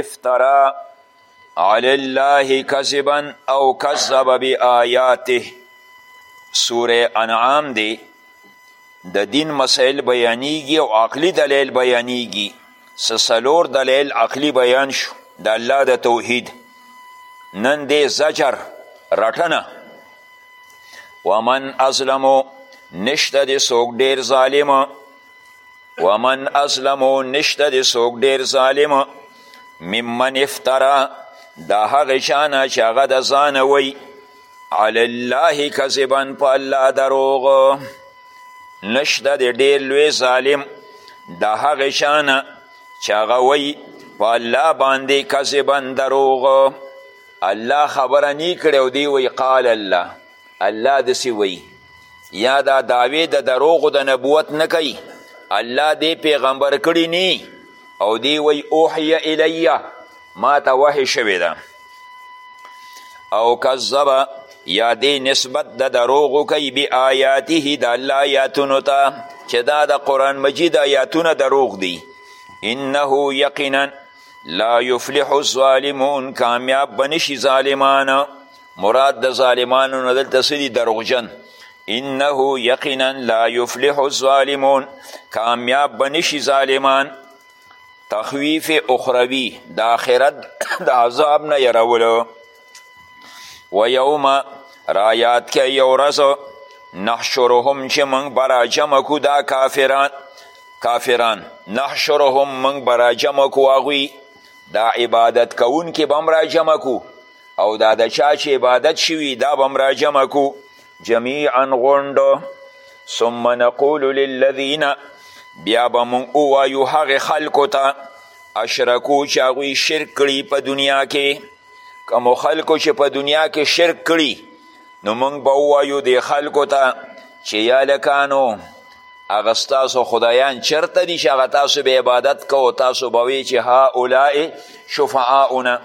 افترا علی الله کذبا او کذب بی آیاته سوره انعام دی د دین مسائل بیانیږي او عقلی دلیل بیانیږي څه څلور دلیل عقلی بیان شو د الله د توحید نن دی زجر رټنه ومن ازلمو نشته د څوک ډیر ظالم ومن ازلمو نشته د څوک ډیر ظالم ممن افترا د هغې چا نه چې هغه د ځانه وی علی الله کذبا په الله دروغ نشته د ډیر لوی ظالم د هغې چا نه چې هغه وی په الله باندې کذبا دروغ الله خبره نی کړی او دی وی قال الله الله دسی وی یا دا دعوی د دروغو د نبوت نه کوي الله دې پیغمبر کړي نی او دی وی اوحی الی ما ته وحی شوی ده او کذب یا دی نسبت د دروغو کوي بی آیاته د الله آیاتونو ته چې دا د قرآن مجید آیاتونه دروغ دي انه یقینا لا یفلح الظالمون کامیاب بنشي ظالمانه مراد د ظالمانو نه دلته څه دي دروغجن انه یقینا لا یفلح الظالمون کامیاب به نشي ظالمان تخویف اخروی د آخرت د عذاب نه یرولو و یوم رایات که یو ورځ نحشرهم چې موږ به راجمع کړو دا کافران کافران نحشرهم موږ به راجمع کړو هغوی دا عبادت کوونکي به هم راجمع کړو او دا د چا چې عبادت شوي دا به هم راجمع کو جمیعا غونډ ثم نقول للذین بیا به مونږ ووایو هغې خلکو ته اشرکو چې هغوی شرک کړي په دنیا کې کومو خلکو چې په دنیا کې شرک کړي نو مونږ به ووایو دې خلکو ته چې یا لکانو هغه ستاسو خدایان چرته دي چې هغه تاسو به عبادت کوو تاسو به وی چې هاولای شفعاؤنا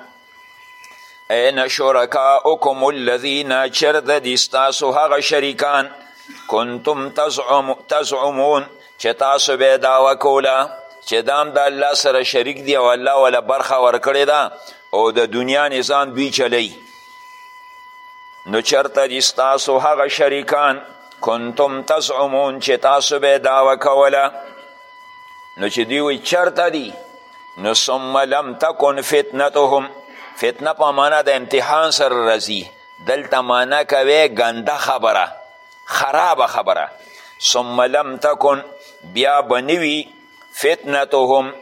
این شرکاؤکم الذین چرد دی ستاسو هغه شریکان کنتم تزعم تزعمون چې تاسو به دعوه کوله چې دام د دا الله سره شریک دی او الله ولا برخه ورکړې ده او د دنیا نظام دوی چلی نو چرته دي ستاسو هغه شریکان کنتم تزعمون چې تاسو به دعوه کوله نو چې دوی وایي چرته دي نو ثم لم تکن فتنتهم فتنه په معنا د امتحان سره راځي دلته معنا کوي ګنده خبره خرابه خبره ثم لم تکن بیا بنوي فتنتهم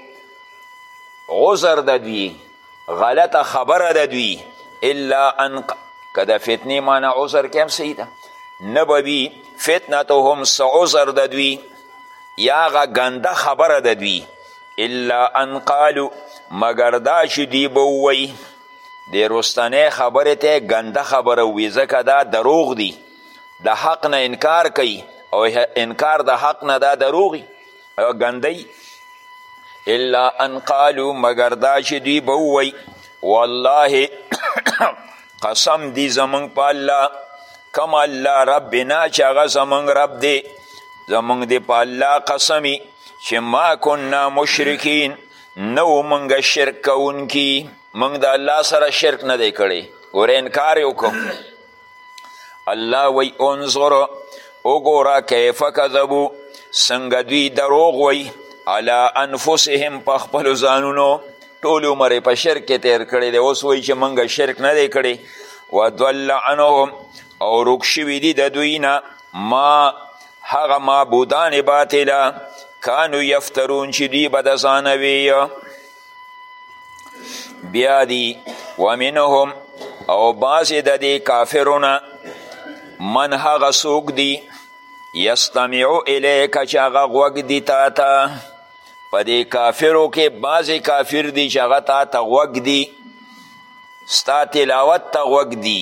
عذر د دوی غلطه خبره ده دوی الا ان که د فتنې معنی عذر کې هم صحیح ده نه به وي فتنتهم څه عذر د دوی یا هغه ګنده خبره د دوی الا ان قالو مګر دا چې دوی به ووایي د رستنې خبرې ته ګنده خبره وي ځکه دا دروغ دي د حق نه انکار کوي او انکار د حق نه دا دروغي ګندی الا ان قالو مگر دا چې دوی به ووی والله قسم دی زمونږ په الله کم الله ربنا چې هغه زمونږ رب دی زمونږ دی په الله قسمی چې ما کنا مشرکین نو مونږ شرک کوونکي مونږ د الله سره شرک نه دی کړی ور انکار یې وکړو الله وی انظر وګوره کیف کذبو څنګه دوی دروغ وی علی انفسهم په خپلو ځانونو ټول عمر په شرک کې تیر کړی دی اوس وایي چې موږ شرک نه دی کړی وضل عنهم او روک شوي دي د دوی نه ما هغه معبودان باطله کانو یفترون چې دوی به د ځانه وی بیا دی ومنهم او بعضې د دې کافرونه من هغه څوک دي یستمعو الیک چې هغه غوږ دي تا ته په دې کافرو کې بعضې کافر دي چې هغه تا ته غوږ دي ستا تلاوت ته غوږ دي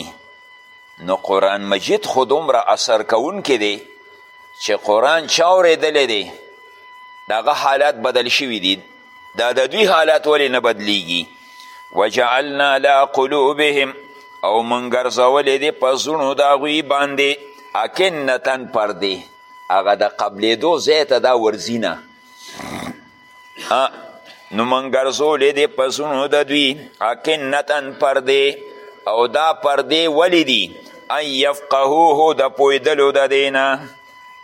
نو قرآن مجید خو دومره اثر کوونکی دی چې قرآن چا اورېدلی دی د هغه حالات بدل شوي دي دا د دوی حالات ولې نه بدلیږي وجعلنا لا قلوبهم او مونږ ګرځولې دې په زړونو د هغوی باندې اکنتن پردې هغه د قبلېدو ځای ته دا ورځي نه نو مونږ ګرځولې دې په زړونو د دوی اکنتن پردې او دا پردې ولې دي ان یفقهوه د پوهېدلو د دی نه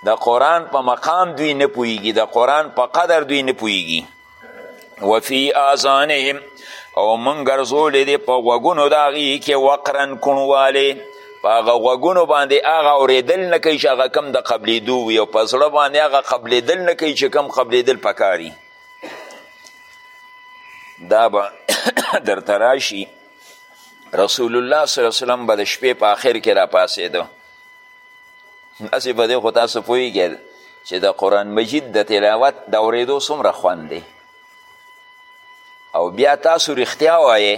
د قرآن په مقام دوی نه پوهیږي د قرآن په قدر دوی نه پوهیږي وفي آذانهم او من ګرځولې دی په غوږونو د هغې کې وقرن کوڼوالی په هغه غوږونو باندې هغه اورېدل نه کوي چې هغه کم د قبلېدو وي او په زړه باندې هغه قبلېدل نه کوي چې کم قبلېدل پکاري دا به درته راشي رسول الله صلی الله علیه وسلم به د شپې په آخر کې راپاڅېده هسې په دې خو تاسو پوهېږئ چې د قرآن مجید د تلاوت د اورېدو څومره خوند دی او بیا تاسو رښتیا وایې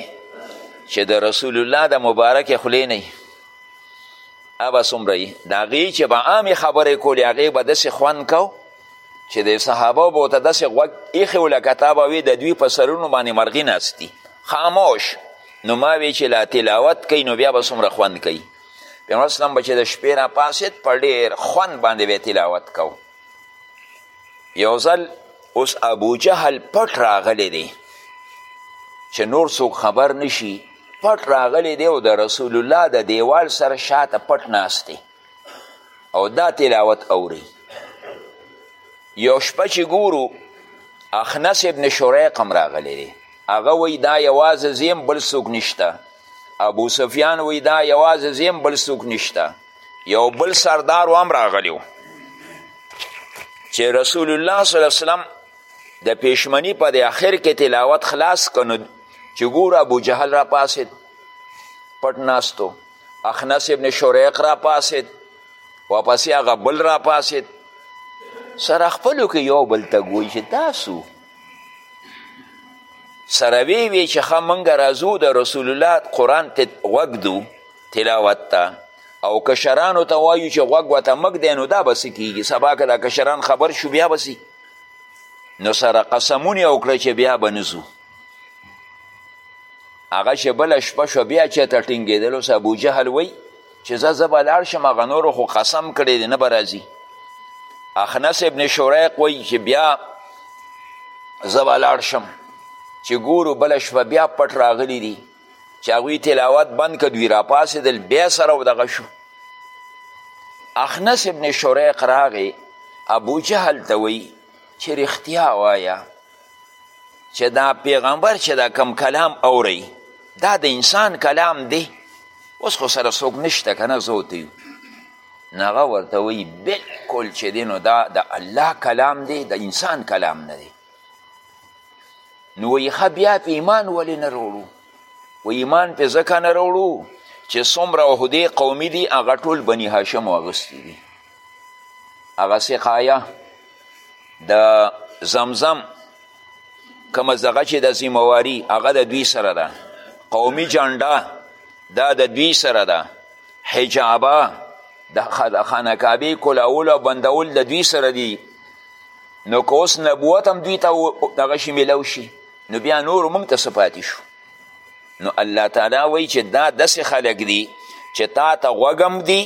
چې د رسول الله د مبارکې خولې نه ابا څومره یي د هغې چې به عامې خبرې کولې هغې به داسې خوند کو چې د صحابه به ورته داسې غوږ ایښی و لکه تا به وې د دوی په سرونو باندې مرغي ناست دي خاموش نو ما وی چې لا تلاوت کوي نو بیا به څومره خوند کوي پیغمبر اسلام به چې د شپې را پاسېد په ډېر خوند باندې به تلاوت کو یو ځل اوس ابو جهل پټ راغلی دی چې نور څوک خبر نشي پټ راغلی دی او د رسول الله د دیوال سره شاته پټ ناست دی او دا تلاوت اوري یو شپه چې ګورو اخنس ابن شریق هم راغلی دی هغه وایي دا یوازې زیم بل څوک نشته ابو سفیان وی دا یوازې زیم بل څوک نشته یو بل سردار هم راغلی چې رسول الله صلی الله وسلم د پیشمنی په د آخر کې تلاوت خلاص کنو چې ګور ابو جهل را پاسید پټ ناستو اخنس ابن شریق را پاسید واپسې هغه بل را پاسید سره خپلو کې یو بل ته ګوی چې تاسو سره وی وی چې ښه موږ راځو د رسول الله قرآن ته غوږ دو تلاوت ته او کشرانو ته وایو چې غوږ ورته مږ دی نو دا به څه کیږي سبا که دا کشران خبر شو بیا به نو سره قسمونه وکړه چې بیا به نه ځو هغه چې بله شپه شو بیا چېرته ټینګېدلو څه ابوجهل وایي چې زه زه به لاړ شم هغه نورو خو قسم کړی دی نه به راځي اخنس ابن شریق وایي چې بیا زه به لاړ شم چې ګورو بله شپه بیا پټ راغلی دي چې هغوی تلاوت بند که دوی راپاسېدل بیا سره و دغه شو اخنس ابن شریق راغی ابو جهل ته وایي چې رښتیا وایه چې دا پیغمبر چې دا کم کلام اورئ دا د انسان کلام دی اوس خو سره څوک نشته که نه زه ته یو نو هغه ورته وایي بلکل چې دی نو دا د الله کلام دی د انسان کلام نه دی نو وایي ښه بیا په ایمان ولې نه راوړو و ایمان پې ځکه نه راوړو چې څومره عهدې قومي دي هغه ټول بني هاشم اغوستي دي هغه سقایه د زمزم کومه زغه چې د ذمواري هغه د دوی سره ده قومي جنډه دا د دوی سره ده حجابه د خانکابې کلاول او بندول د دوی سره دي نو که اوس نبوت هم دوی ته دغه شي میلو شي نو بیا نور موږ ته څه پاتې شو نو الله تعالی وایي چې دا داسې خلک دي چې تا ته غوږم دي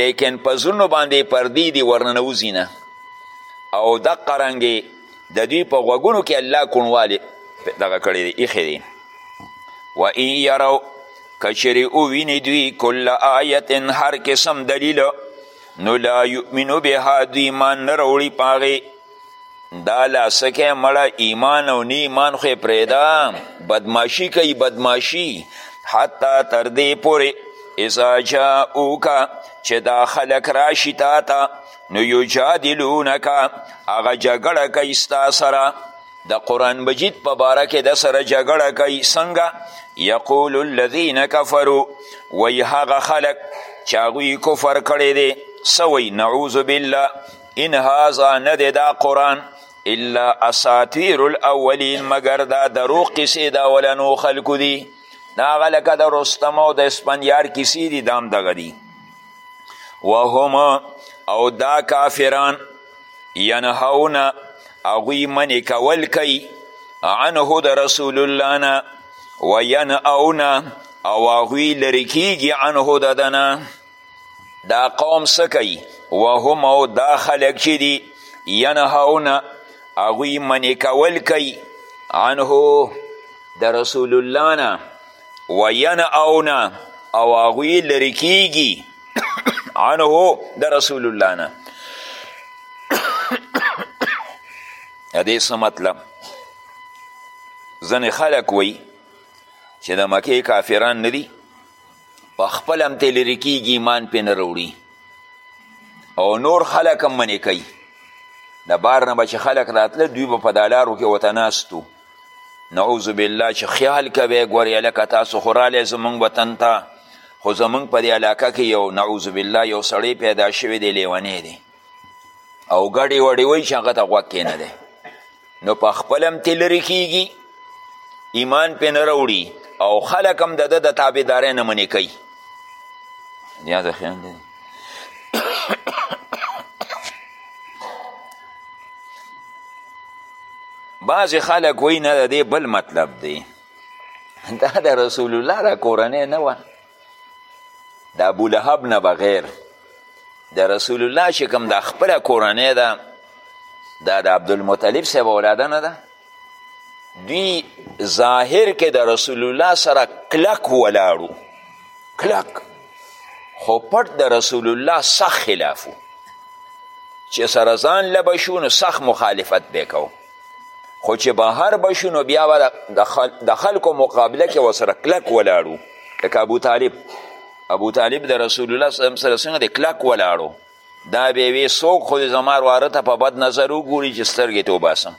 لیکن په زړونو باندې پردې دي ورنه نوځي نه او دقه رنګې د دوی په غوږونو کې الله کوڼوالی دغه کړی دی ایښی دی و ان یرو که چیرې وویني دوی کل آیت هر قسم دلیل نو لا یؤمنو بها دوی ایمان نه راوړي په هغې دا لاسکی مړه ایمان او نی ایمان خو پریدا بدماشی کوي بدماشی حتی تر دې پورې اذا جاءوکا چې دا خلک راشي تا ته نو یجادلونکا هغه جګړه کوي ستا سره د قرآن مجید په باره کې د سره جګړه کوي څنګه یقول الذین کفروا وی هغه خلک چې هغوی کفر کړی دی څه وی نعوذ بالله ان هذا نه دی دا قرآن الا اساطیر الاولین مگر دا دروغ کیسې د اولنو خلکو دي دا هغه لکه د رستم او د اسپندیار کیسې دي دا هم دغه دي وهم او دا کافران ینهونه هغوی منې کول کوي عنه د رسول الله نه وینأونه او هغوی لرې کیږي عنه د ده نه دا قوم څه کوي وهم او دا خلک چې دي ینهونه هغوی منې کول کوي عنه د رسول الله نه وینهونه او هغوی لرې کیږي عنه د رسول الله نه دې څه مطلب ځنې خلک وایي چې د مکې کافران نه دي په خپل هم ترې لرې کېږي ایمان پې نه راوړي او نور خلک هم منې کوي د بار نه به چې خلک راتله دوی به په دا لارو کې ورته ناست نعوذ بالله چې خیال کوي ګورې هلکه تاسو خو رالی زمونږ وطن ته خو زمونږ په دې علاقه کې یو نعوذ بالله یو سړی پیدا شوی دی لیونی دی او ګډې وډې وایي چې هغه ته غوږ کې نه دی نو په خپل هم ترې لرې کیږي ایمان پې نه راوړي او خلک هم د ده د تابعدارۍ نه منې کوي یاد خیال دی بعضې خلک وایي نه د دې بل مطلب دی دا د رسول الله د کورنۍ نه وه د ابو لهب نه بغیر د رسول الله چې کوم د خپله کورنۍ ده دا د عبدالمطلب صاحب اولاده نه ده دوی ظاهر کې د رسول الله سره کلک ولاړو کلک خو پټ د رسول الله سخت خلافو چې سره ځان لبه شو نو سخت مخالفت به کوو خو چې بهر به شو نو بیا به د خلکو مقابله کې ورسره کلک ولاړو لکه ابوطالب ابوطالب د رسول الله صلی الله علیه وسلم د کلک ولاړو دا به وی څوک خو د زما واره ته په بد نظر وګوري چې سترګې ته وباسم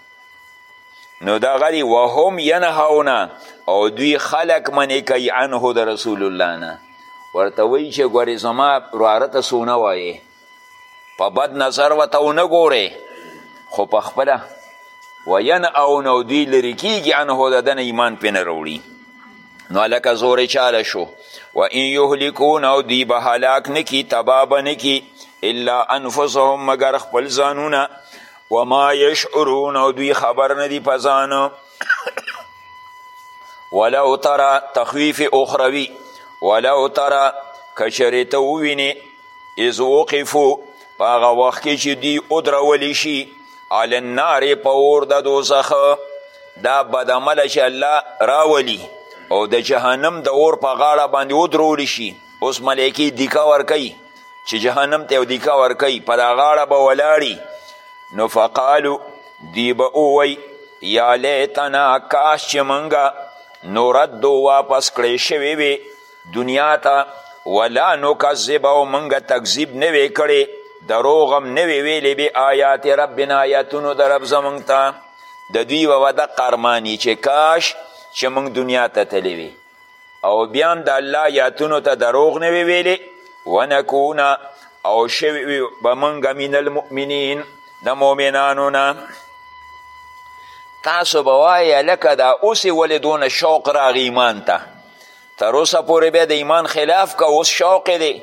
نو دا غلی وهم ینهونه او دوی خلق منې کوي عنه د رسول الله نه ورته وایي چې ګورې زما وراره ته سونه وایې په بد نظر ورته ونه ګورئ خو په خپله وینعون او دوی لرې کیږي عنه د دنه ایمان پې نه راوړي نو هلکه زور چاله شو و ان یهلکون او دوی به هلاک نه کي تباه به نه کي الا انفسهم مګر خپل ځانونه وما یشعرون او دوی خبر نه دي په ځانو ولو ترا تخویف اخروی ولو ترا کچریته ووینې اذ وقفو په هغه وخت کې چې دوی ودرولی شي علی النار په اور د دوزخ دا بدعمله چې الله راولي او د جهنم د اور په غاړه باندې ودرولی شي اوس ملایکې دیکه ورکوي چې جهنم ته یو دیکه ورکوي په دا غاړه به ولاړي نو فقالو دی به ووایي یا لیتنا کاش چې موږ نورد واپس کړی شوی وي دنیا ته ولا نکذب او مونږ تکذیب نه وی کړی دروغ هم نه وی ویلی بی آیات ربنا آیاتونو د رب زمونږ ته د دوی به د قرمانی چې کاش چې مونږ دنیا ته تللی وی او بیا هم د الله آیاتونو ته دروغ نه وی ویلی ونکونه او شوی وی به مونږ من المؤمنین د مؤمنانو نه تاسو به وایه لکه دا اوس ولې دونه شوق راغی ایمان ته تر اوسه پورې بیا د ایمان خلاف که اوس شوق دی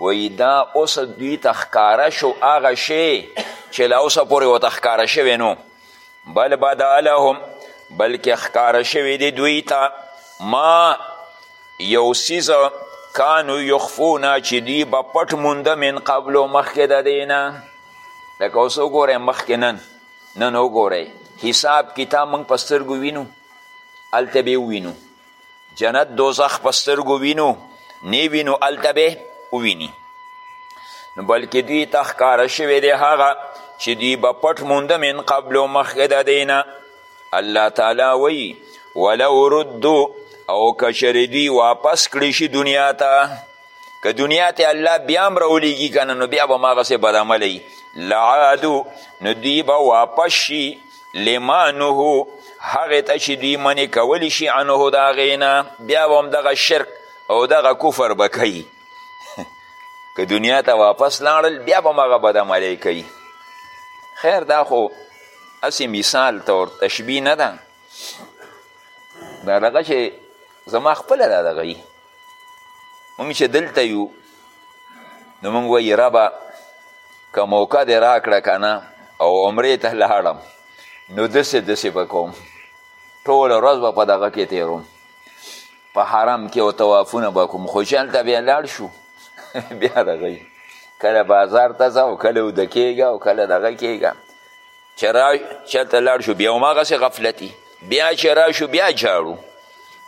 وایي دا اوس دوی ته ښکاره شو هغه شی چې له اوسه پورې ورته ښکاره شوی نو بل بدا لهم بلکې ښکاره شوی دی دوی ته ما یو څیز کانو یخفونه چې دوی به پټ مونده من قبلو مخکې د دی نه لکه اوس وګورئ مخکې نن نن وګورئ حساب کتاب موږ په سترګو وینو هلته به ووینو جنت دوزخ په سترګو وینو نه وینو هلته به وویني نو بلکې دوی ته ښکاره شوی دی هغه چې دوی به پټ مونده من قبلو مخکې د دی نه الله تعالی وایي ولو ردو او کچرې دوی واپس کړی شي دنیا ته که دنیا ته الله بیا هم راولیږي که نه نو بیا به هماغسې بدعمله لعادو نو دوی به واپس شي لما نهو هغې ته چې دوی منې کولی شي عنه د هغې نه بیا به هم دغه شرک او دغه کفر به کوي که دنیا ته واپس لاړل بیا به هم هغه بدعملۍ کوي خیر دا خو هسې مثال طور تشبیه نه ده دا دغه چې زما خپله دا دغه مونږ چې دلته یو نو مونږ وایي ربه که موقع دې راکړه که نه او عمرې ته لاړم نو دسې دسې به کوم ټوله ورځ به په دغه کې تېروم په حرم کې او توافونه به کوم خو چې هلته بیا لاړ شو بیا دغه کله بازار ته ځه او کله اوده کېږه او کله دغه کېږه چې را چېرته لاړ شو بیا هماغسې غفلتي بیا چې راشو بیا جاړو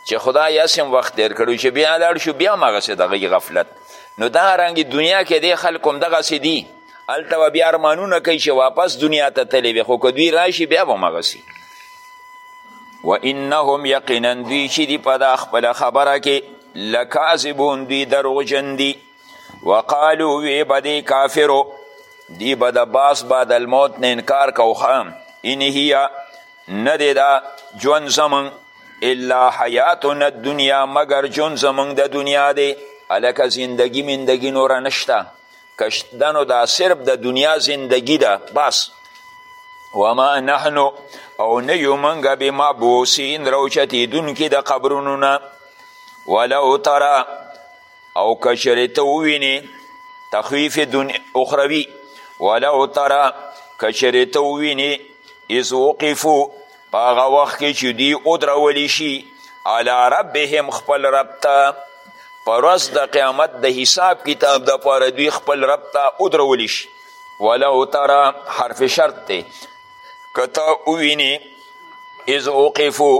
چې خدای اسم وخت تیر کړو چې بیا لاړ شو بیا مغسې دغه غفلت نو دا رنګ دنیا کې دی خلک هم دغسې دي هلته به بیا ارمانونه کوي چې واپس دنیا ته تللی وي خو که دوی راشي بیا به مغسي و انهم یقینا دوی چې دي په دا خپله خبره کې لکاذبون دوی دروغجن دي وقالو وی به دی کافرو دی به د باس بعد الموت نه انکار کوخه ان هیه نه دی دا ژوند زمونږ الا حیاتنا الدنیا مګر ژوند زمونږ د دنیا دی هلکه زندګي مندګي نوره نشته که شته نو دا صرف د دنیا زندګي ده بس وما نحنو او نه یو موږ بمبعوثین راوچتېدونکي د قبرونو نه ولو تره او کچرې ته ووینې تخویف دن اخروي ولو ترا کچرې ته ووینې از وقفو په هغه وخت کې چې دوی ودرولی شي علی ربهم خپل رب ته په ورځ د قیامت د حساب کتاب دپاره دوی خپل رب ته ودرولی شي ولو ترا حرف شرط دی که ته ووینې از وقفو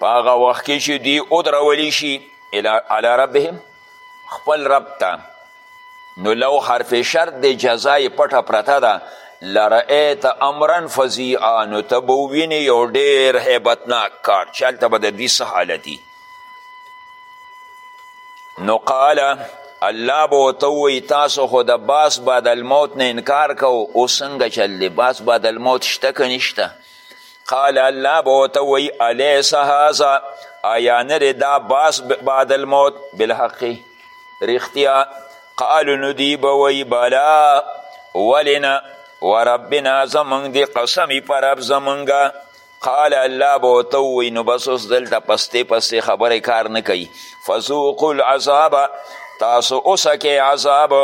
په هغه وخت کې چې دوی ودرولی شي علی ربهم خپل رب ته نو لو حرف شرط د جزای پټه پرته ده لرأیت امرا فظیعا نو ته به ووینې یو ډېر هیبتناک کار چې هلته به د دوی څه حالتي نو قاله الله به ورته ووایي تاسو خو د باس بعد الموت نه انکار کو اوس څنګه چل دی باس بعد الموت شته که نشته قال الله به ورته ووایي الیس هذا ایا نه دی دا باس بعد الموت بالحق رښتیا قالو نو دوی به وایي بلا ولې نه وربنا زمونږ دې قسمې په رب زمونږ قال الله به ورته ووایي نو بس اوس دلته پستې پستې خبرې کار نه کوي فذوقوا العذاب تاسو اوسکې عذاب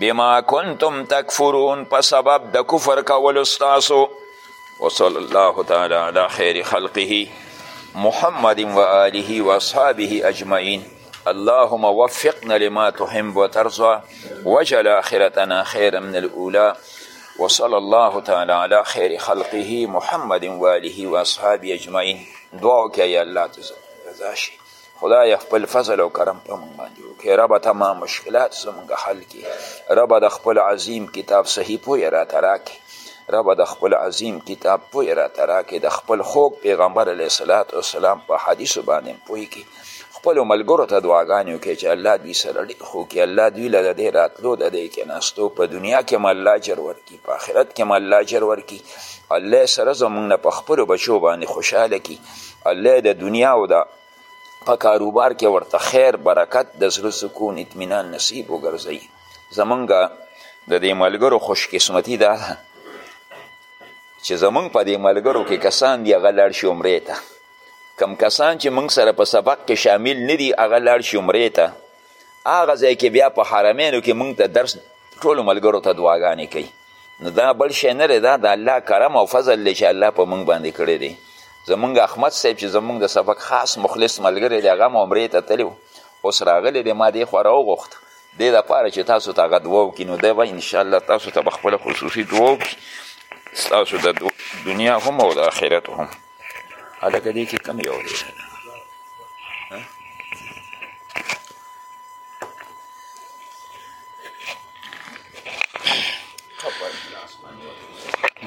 بما کنتم تکفرون په سبب د کفر کولو ستاسو وصل الله تعالی علی خیر خلقه محمد و آله و اصحابه اجمعین اللهم وفقنا لما تحب وترضى وجل آخرتنا خيرا من الأولى وصلى الله تعالى على خير خلقه محمد واله واصحابه اجمعين دعا وکړئ یا الله ته رضا شي خدای خپل فضل او کرم په مونږ باندې وکړي ربه تمام مشکلات زمونږ حل کړي ربه د خپل عظیم کتاب صحیح پوی راته راکړي ربه د خپل عظیم کتاب پوی راته راکړي د خپل خوږ پیغمبر علیه صلات وسلام په حدیثو باندې پوی کړي خپلو ملګرو ته دعاګانې وکړي چې الله دوی سره ډېر ښه وکړي الله دوی له د دې راتلو د دې کېناستو په دنیا کې هم الله اجر ورکړي کی په آخرت کې هم الله اجر ورکړي الله سره زموږ نه په خپلو بچو باندې خوشحاله کړي الله د دنیا او د په کاروبار کې ورته خیر برکت د زړه سکون اطمینان نصیب وګرځوي زمونږ د دې ملګرو خوشقسمتي دا ده چې زمونږ په دې ملګرو کې کسان دي هغه لاړ شي عمرې ته کم کسان چې موږ سره په سبق کې شامل نه دي هغه لاړ شي عمرې ته هغه ځای کې بیا په حرمینو کې مونږ ته درس ټولو ملګرو ته دعاګانې کوي نو دا بل شی نه دی دا د الله کرم او فضل دی چې الله په مونږ باندې کړی دی زمونږ احمد صاحب چې زمونږ د سبق خاص مخلص ملګری دی هغه هم عمرې ته تللی اوس راغلی دی ما دې خوا راوغوښت دې دپاره چې تاسو ته هغه دعا وکړي نو دی به انشاءالله تاسو ته به خپله خصوصي دعا وکړي ستاسو د دنیا هم او د آخرت هم هلکه دې کې کم یو دی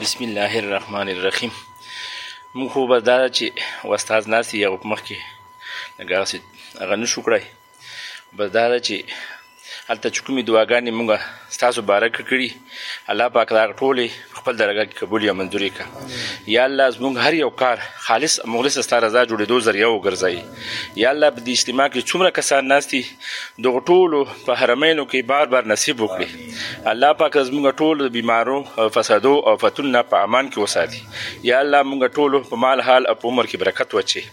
بسم الله الرحمن الرحیم موږ خو به دا چې استاد ناست یې هغه په مخکې هغه نشو کړای بس دا ده چې هلته چې کومې دعاګانې مونږ ستاسو باره کې کړي الله پاک دا ټولې خپل درګه کې قبول یا منظورې کړه یا الله زمونږ هر یو کار خالص مخلص ستا رضا جوړېدو ذریعه وګرځوي یا الله په دې اجتماع کې څومره کسان ناست دي دغو ټولو په حرمینو کې بار بار نصیب وکړي الله پاک زمونږ ټول بیمارو او فسادو او فتون نه په امان کې وساتي یا الله مونږ ټولو په مال حال او په عمر کې برکت وچی